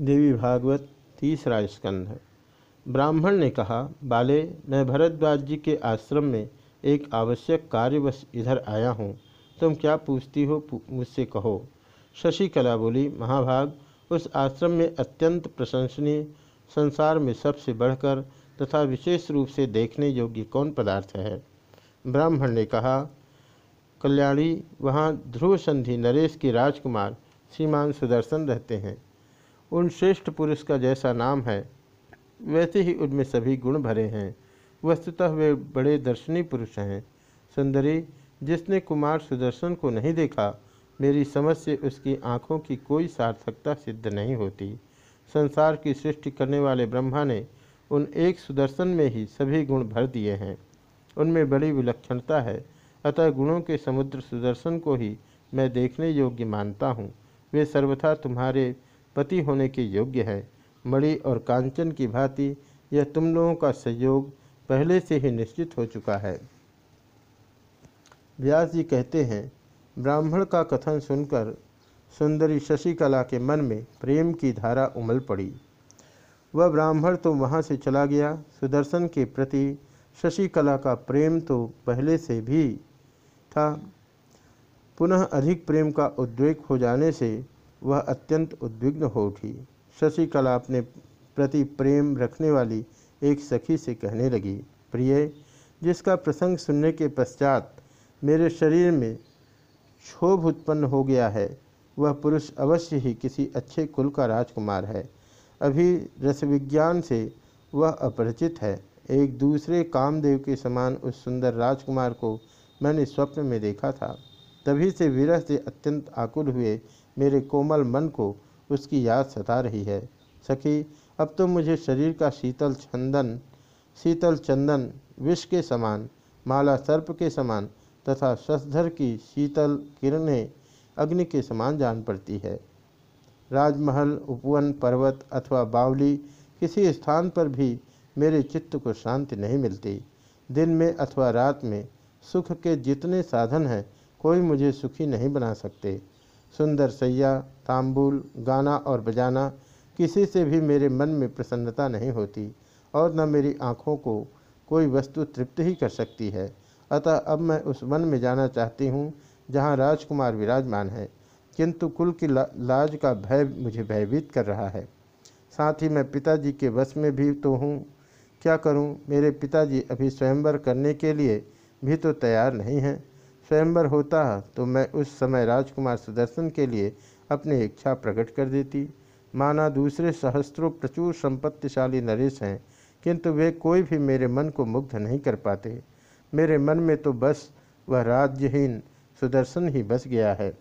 देवी भागवत तीसरा स्कंध। ब्राह्मण ने कहा, बाले, मैं भरद्वाज जी के आश्रम में एक आवश्यक कार्यवश इधर आया हूँ। तुम क्या पूछती हो मुझसे कहो। शशिकला बोली, महाभाग, उस आश्रम में अत्यंत प्रशंसनीय, संसार में सबसे बढ़कर तथा विशेष रूप से देखने योग्य कौन पदार्थ है? ब्राह्मण ने कहा, कल्याणी, वहाँ ध्रुव संधि नरेश के राजकुमार श्रीमान सुदर्शन रहते हैं। उन श्रेष्ठ पुरुष का जैसा नाम है, वैसे ही उनमें सभी गुण भरे हैं। वस्तुतः वे बड़े दर्शनी पुरुष हैं। सुंदरी, जिसने कुमार सुदर्शन को नहीं देखा, मेरी समझ से उसकी आँखों की कोई सार्थकता सिद्ध नहीं होती। संसार की सृष्टि करने वाले ब्रह्मा ने उन एक सुदर्शन में ही सभी गुण भर दिए हैं। उनमें बड़ी विलक्षणता है। अतः गुणों के समुद्र सुदर्शन को ही मैं देखने योग्य मानता हूँ। वे सर्वथा तुम्हारे पति होने के योग्य है। मणि और कांचन की भांति यह तुम लोगों का सहयोग पहले से ही निश्चित हो चुका है। व्यास जी कहते हैं, ब्राह्मण का कथन सुनकर सुंदरी शशिकला के मन में प्रेम की धारा उमल पड़ी। वह ब्राह्मण तो वहाँ से चला गया, सुदर्शन के प्रति शशिकला का प्रेम तो पहले से भी था। पुनः अधिक प्रेम का उद्वेग हो जाने से वह अत्यंत उद्विग्न हो उठी। शशिकला अपने प्रति प्रेम रखने वाली एक सखी से कहने लगी, प्रिय, जिसका प्रसंग सुनने के पश्चात मेरे शरीर में क्षोभ उत्पन्न हो गया है, वह पुरुष अवश्य ही किसी अच्छे कुल का राजकुमार है। अभी रसविज्ञान से वह अपरिचित है। एक दूसरे कामदेव के समान उस सुंदर राजकुमार को मैंने स्वप्न में देखा था। तभी से विरह से अत्यंत आकुल हुए। मेरे कोमल मन को उसकी याद सता रही है। सखी, अब तो मुझे शरीर का शीतल चंदन शीतल चंदन विष के समान, माला सर्प के समान तथा शशधर की शीतल किरणें अग्नि के समान जान पड़ती है। राजमहल, उपवन, पर्वत अथवा बावली किसी स्थान पर भी मेरे चित्त को शांति नहीं मिलती। दिन में अथवा रात में सुख के जितने साधन हैं कोई मुझे सुखी नहीं बना सकते। सुंदर सैया तांबुल गाना और बजाना किसी से भी मेरे मन में प्रसन्नता नहीं होती और न मेरी आँखों को कोई वस्तु तृप्त ही कर सकती है। अतः अब मैं उस वन में जाना चाहती हूँ जहाँ राजकुमार विराजमान है। किंतु कुल की ला, लाज का भय मुझे भयभीत कर रहा है। साथ ही मैं पिताजी के वश में भी तो हूँ। क्या करूँ? मेरे पिताजी अभी स्वयंवर करने के लिए भी तो तैयार नहीं हैं। स्वयंवर होता तो मैं उस समय राजकुमार सुदर्शन के लिए अपनी इच्छा प्रकट कर देती। माना दूसरे सहस्त्रों प्रचुर संपत्तिशाली नरेश हैं, किंतु वे कोई भी मेरे मन को मुग्ध नहीं कर पाते। मेरे मन में तो बस वह राज्यहीन सुदर्शन ही बस गया है।